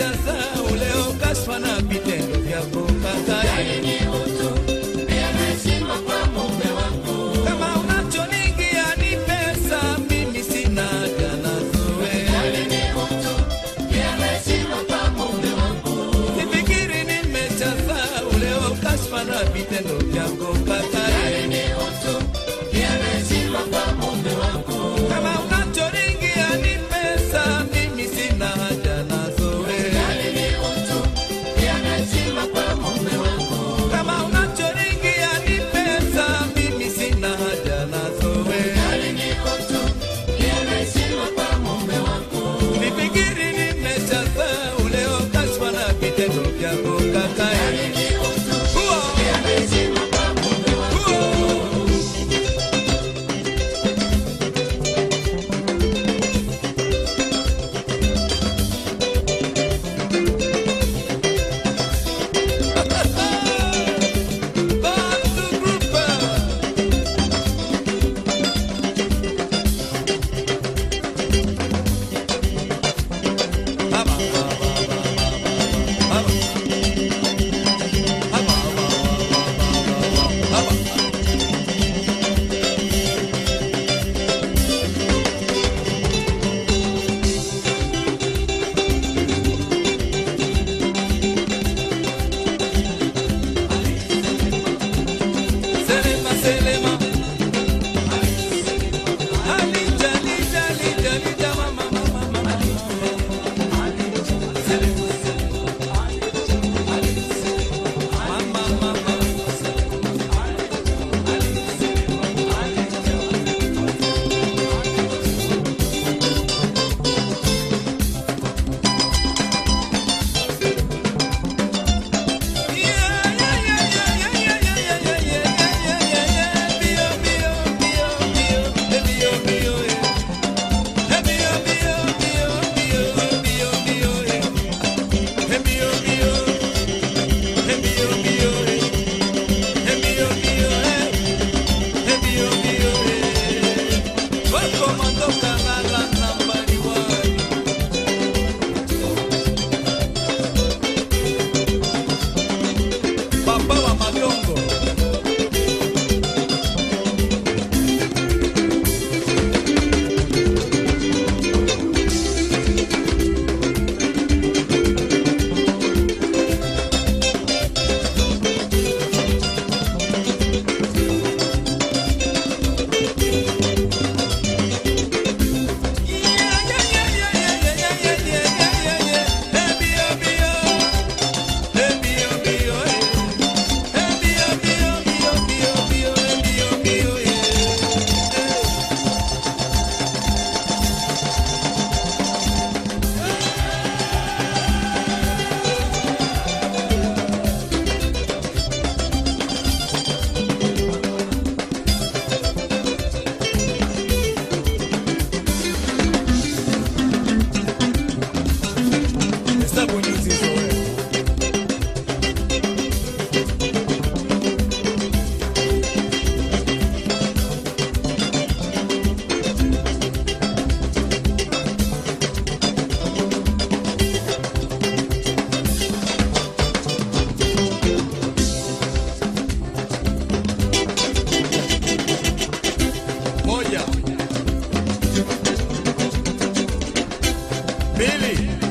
myself Excelente. Billy.